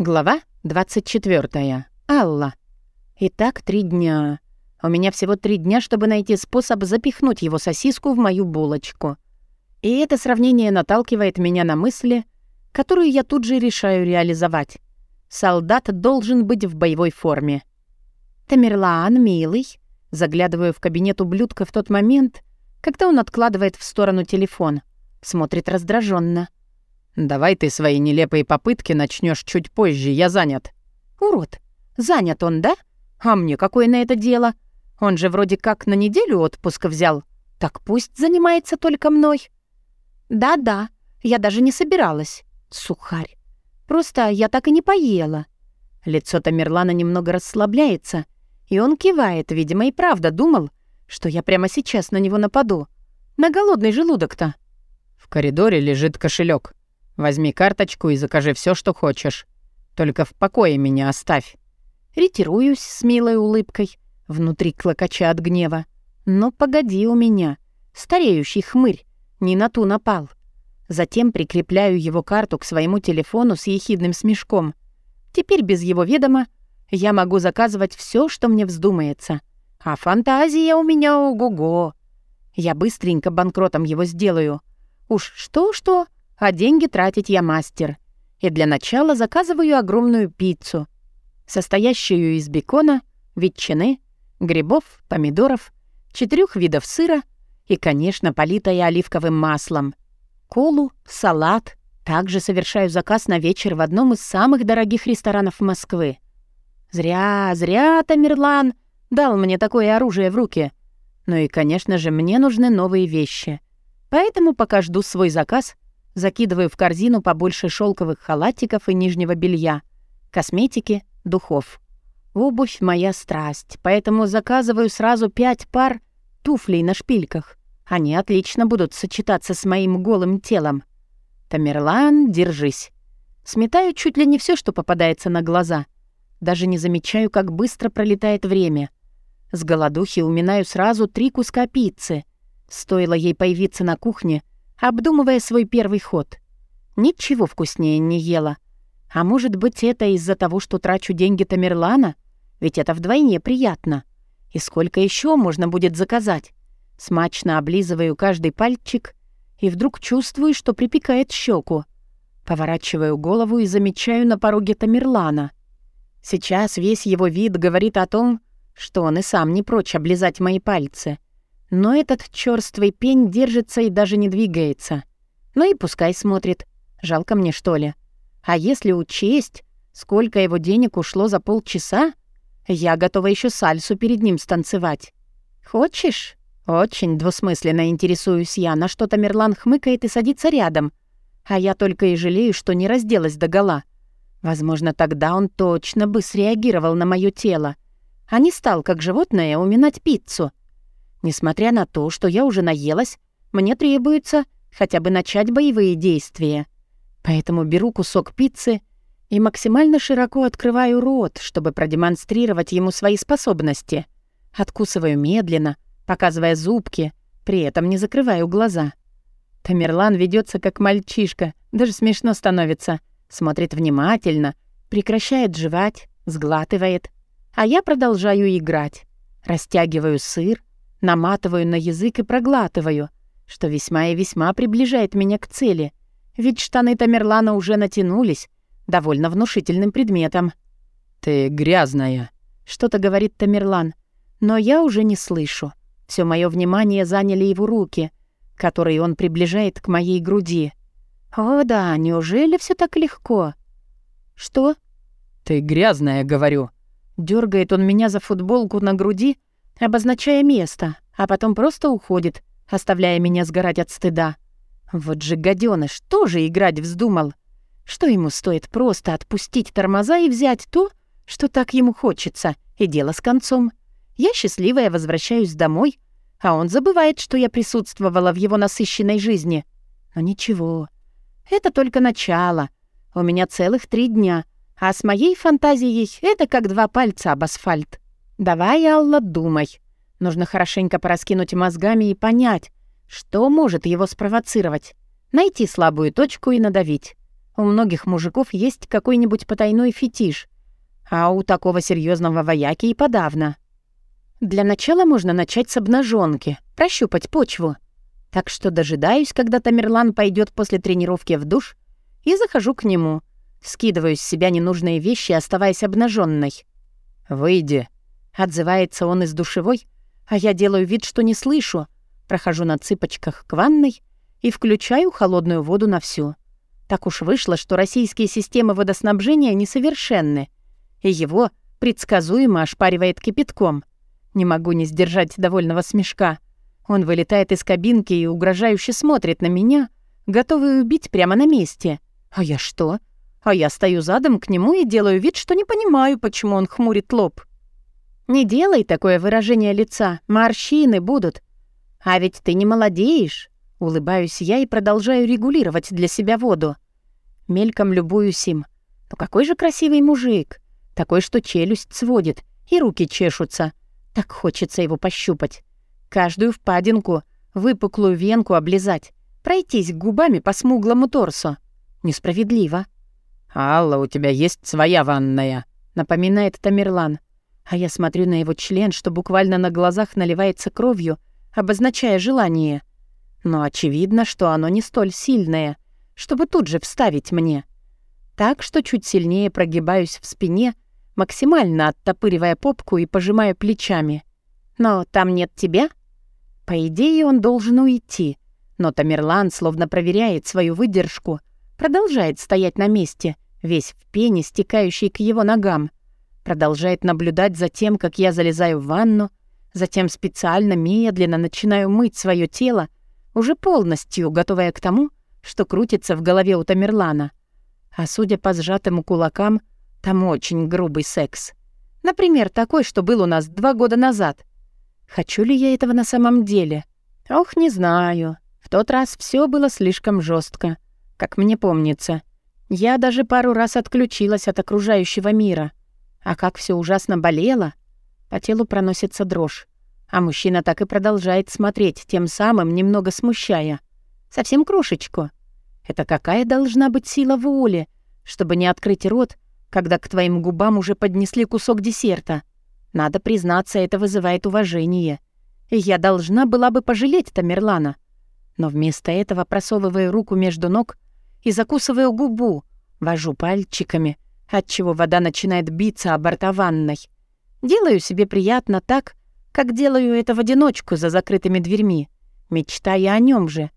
Глава 24. Алла. Итак, три дня. У меня всего три дня, чтобы найти способ запихнуть его сосиску в мою булочку. И это сравнение наталкивает меня на мысли, которую я тут же решаю реализовать. Солдат должен быть в боевой форме. «Тамерлан, милый», заглядываю в кабинет ублюдка в тот момент, когда он откладывает в сторону телефон. Смотрит раздраженно. «Давай ты свои нелепые попытки начнешь чуть позже, я занят». «Урод! Занят он, да? А мне какое на это дело? Он же вроде как на неделю отпуска взял. Так пусть занимается только мной». «Да-да, я даже не собиралась. Сухарь. Просто я так и не поела». Лицо Тамерлана немного расслабляется, и он кивает, видимо, и правда думал, что я прямо сейчас на него нападу. На голодный желудок-то. В коридоре лежит кошелек. Возьми карточку и закажи все, что хочешь. Только в покое меня оставь». Ретируюсь с милой улыбкой, внутри клокоча от гнева. Но погоди у меня, стареющий хмырь, не на ту напал. Затем прикрепляю его карту к своему телефону с ехидным смешком. Теперь без его ведома я могу заказывать все, что мне вздумается. А фантазия у меня ого-го. Я быстренько банкротом его сделаю. Уж что-что, а деньги тратить я мастер. И для начала заказываю огромную пиццу, состоящую из бекона, ветчины, грибов, помидоров, четырех видов сыра и, конечно, политая оливковым маслом. Колу, салат. Также совершаю заказ на вечер в одном из самых дорогих ресторанов Москвы. Зря, зря Тамерлан дал мне такое оружие в руки. Ну и, конечно же, мне нужны новые вещи. Поэтому, пока жду свой заказ, Закидываю в корзину побольше шелковых халатиков и нижнего белья, косметики, духов. Обувь — моя страсть, поэтому заказываю сразу пять пар туфлей на шпильках. Они отлично будут сочетаться с моим голым телом. Тамерлан, держись. Сметаю чуть ли не все, что попадается на глаза. Даже не замечаю, как быстро пролетает время. С голодухи уминаю сразу три куска пиццы. Стоило ей появиться на кухне, обдумывая свой первый ход. Ничего вкуснее не ела. А может быть, это из-за того, что трачу деньги Тамерлана? Ведь это вдвойне приятно. И сколько еще можно будет заказать? Смачно облизываю каждый пальчик и вдруг чувствую, что припекает щеку. Поворачиваю голову и замечаю на пороге Тамерлана. Сейчас весь его вид говорит о том, что он и сам не прочь облизать мои пальцы — но этот чёрствый пень держится и даже не двигается. Ну и пускай смотрит. Жалко мне, что ли. А если учесть, сколько его денег ушло за полчаса, я готова еще сальсу перед ним станцевать. Хочешь? Очень двусмысленно интересуюсь я, на что Тамерлан хмыкает и садится рядом. А я только и жалею, что не разделась догола. Возможно, тогда он точно бы среагировал на мое тело, а не стал, как животное, уминать пиццу — Несмотря на то, что я уже наелась, мне требуется хотя бы начать боевые действия. Поэтому беру кусок пиццы и максимально широко открываю рот, чтобы продемонстрировать ему свои способности. Откусываю медленно, показывая зубки, при этом не закрываю глаза. Тамерлан ведется как мальчишка, даже смешно становится. Смотрит внимательно, прекращает жевать, сглатывает. А я продолжаю играть. Растягиваю сыр, Наматываю на язык и проглатываю, что весьма и весьма приближает меня к цели, ведь штаны Тамерлана уже натянулись довольно внушительным предметом. «Ты грязная», — что-то говорит Тамерлан, но я уже не слышу. Все мое внимание заняли его руки, которые он приближает к моей груди. «О да, неужели все так легко?» «Что?» «Ты грязная, говорю». Дергает он меня за футболку на груди, обозначая место, а потом просто уходит, оставляя меня сгорать от стыда. Вот же гадёныш, тоже играть вздумал. Что ему стоит просто отпустить тормоза и взять то, что так ему хочется, и дело с концом. Я счастливая возвращаюсь домой, а он забывает, что я присутствовала в его насыщенной жизни. Но ничего, это только начало. У меня целых три дня, а с моей фантазией это как два пальца об асфальт. «Давай, Алла, думай. Нужно хорошенько пораскинуть мозгами и понять, что может его спровоцировать. Найти слабую точку и надавить. У многих мужиков есть какой-нибудь потайной фетиш, а у такого серьезного вояки и подавно. Для начала можно начать с обнаженки, прощупать почву. Так что дожидаюсь, когда Тамерлан пойдет после тренировки в душ, и захожу к нему. Скидываю с себя ненужные вещи, оставаясь обнаженной. «Выйди», — отзывается он из душевой, а я делаю вид, что не слышу. Прохожу на цыпочках к ванной и включаю холодную воду на всю. Так уж вышло, что российские системы водоснабжения несовершенны, и его предсказуемо ошпаривает кипятком. Не могу не сдержать довольного смешка. Он вылетает из кабинки и угрожающе смотрит на меня, готовый убить прямо на месте. А я что? А я стою задом к нему и делаю вид, что не понимаю, почему он хмурит лоб. Не делай такое выражение лица, морщины будут. А ведь ты не молодеешь. Улыбаюсь я и продолжаю регулировать для себя воду. Мельком любуюсь им. Ну какой же красивый мужик. Такой, что челюсть сводит и руки чешутся. Так хочется его пощупать. Каждую впадинку, выпуклую венку облизать. Пройтись губами по смуглому торсу. Несправедливо. «Алла, у тебя есть своя ванная», — напоминает Тамерлан. А я смотрю на его член, что буквально на глазах наливается кровью, обозначая желание. Но очевидно, что оно не столь сильное, чтобы тут же вставить мне. Так что чуть сильнее прогибаюсь в спине, максимально оттопыривая попку и пожимая плечами. «Но там нет тебя?» По идее, он должен уйти, но Тамерлан словно проверяет свою выдержку, продолжает стоять на месте, весь в пене, стекающей к его ногам продолжает наблюдать за тем, как я залезаю в ванну, затем специально медленно начинаю мыть свое тело, уже полностью готовая к тому, что крутится в голове у Тамерлана. А судя по сжатым кулакам, там очень грубый секс. Например, такой, что был у нас два года назад. Хочу ли я этого на самом деле? Ох, не знаю. В тот раз все было слишком жестко, как мне помнится. Я даже пару раз отключилась от окружающего мира. А как все ужасно болело. По телу проносится дрожь. А мужчина так и продолжает смотреть, тем самым немного смущая. Совсем крошечку. Это какая должна быть сила воли, чтобы не открыть рот, когда к твоим губам уже поднесли кусок десерта? Надо признаться, это вызывает уважение. И я должна была бы пожалеть Тамерлана. Но вместо этого просовываю руку между ног и закусываю губу, вожу пальчиками — отчего вода начинает биться о борта ванной. Делаю себе приятно так, как делаю это в одиночку за закрытыми дверьми, мечтая о нем же.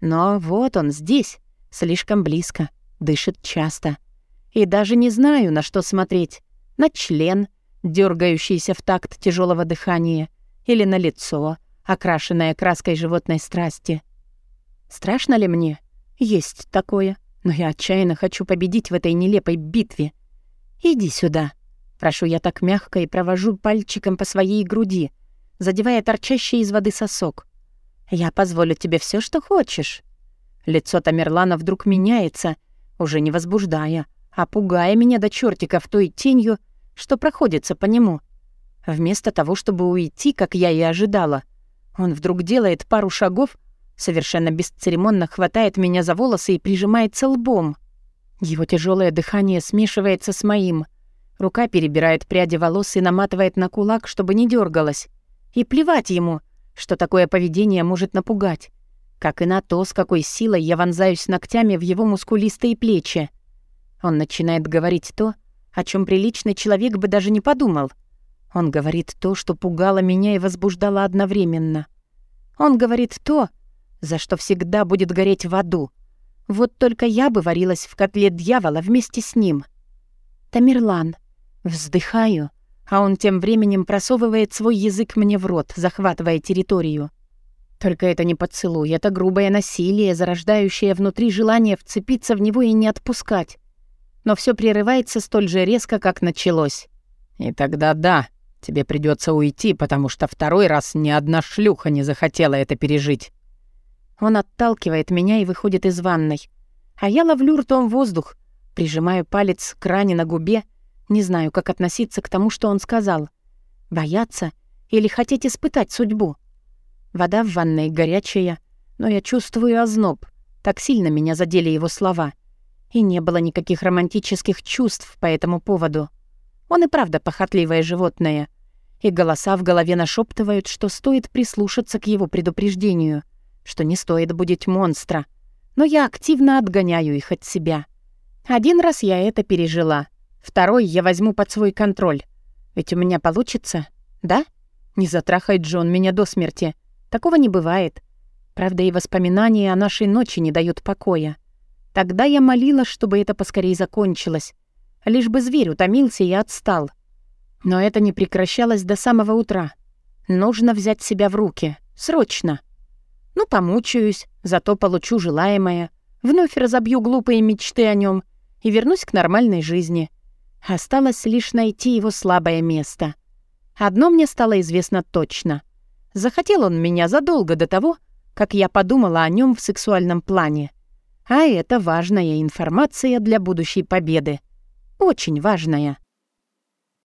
Но вот он здесь, слишком близко, дышит часто. И даже не знаю, на что смотреть. На член, дергающийся в такт тяжелого дыхания, или на лицо, окрашенное краской животной страсти. Страшно ли мне? Есть такое но я отчаянно хочу победить в этой нелепой битве. Иди сюда. Прошу я так мягко и провожу пальчиком по своей груди, задевая торчащий из воды сосок. Я позволю тебе все, что хочешь. Лицо Тамерлана вдруг меняется, уже не возбуждая, а пугая меня до чертиков той тенью, что проходится по нему. Вместо того, чтобы уйти, как я и ожидала, он вдруг делает пару шагов Совершенно бесцеремонно хватает меня за волосы и прижимается лбом. Его тяжелое дыхание смешивается с моим. Рука перебирает пряди волос и наматывает на кулак, чтобы не дергалась. И плевать ему, что такое поведение может напугать. Как и на то, с какой силой я вонзаюсь ногтями в его мускулистые плечи. Он начинает говорить то, о чем приличный человек бы даже не подумал. Он говорит то, что пугало меня и возбуждало одновременно. Он говорит то, за что всегда будет гореть в аду. Вот только я бы варилась в котле дьявола вместе с ним. Тамерлан. Вздыхаю, а он тем временем просовывает свой язык мне в рот, захватывая территорию. Только это не поцелуй, это грубое насилие, зарождающее внутри желание вцепиться в него и не отпускать. Но все прерывается столь же резко, как началось. «И тогда да, тебе придется уйти, потому что второй раз ни одна шлюха не захотела это пережить». Он отталкивает меня и выходит из ванной. А я ловлю ртом воздух, прижимаю палец к ране на губе, не знаю, как относиться к тому, что он сказал. Бояться или хотеть испытать судьбу? Вода в ванной горячая, но я чувствую озноб. Так сильно меня задели его слова. И не было никаких романтических чувств по этому поводу. Он и правда похотливое животное. И голоса в голове нашептывают, что стоит прислушаться к его предупреждению, что не стоит будить монстра. Но я активно отгоняю их от себя. Один раз я это пережила. Второй я возьму под свой контроль. Ведь у меня получится, да? Не затрахает Джон меня до смерти. Такого не бывает. Правда, и воспоминания о нашей ночи не дают покоя. Тогда я молила, чтобы это поскорее закончилось. Лишь бы зверь утомился и отстал. Но это не прекращалось до самого утра. Нужно взять себя в руки. Срочно. Ну, помучаюсь, зато получу желаемое. Вновь разобью глупые мечты о нем и вернусь к нормальной жизни. Осталось лишь найти его слабое место. Одно мне стало известно точно. Захотел он меня задолго до того, как я подумала о нем в сексуальном плане. А это важная информация для будущей победы. Очень важная.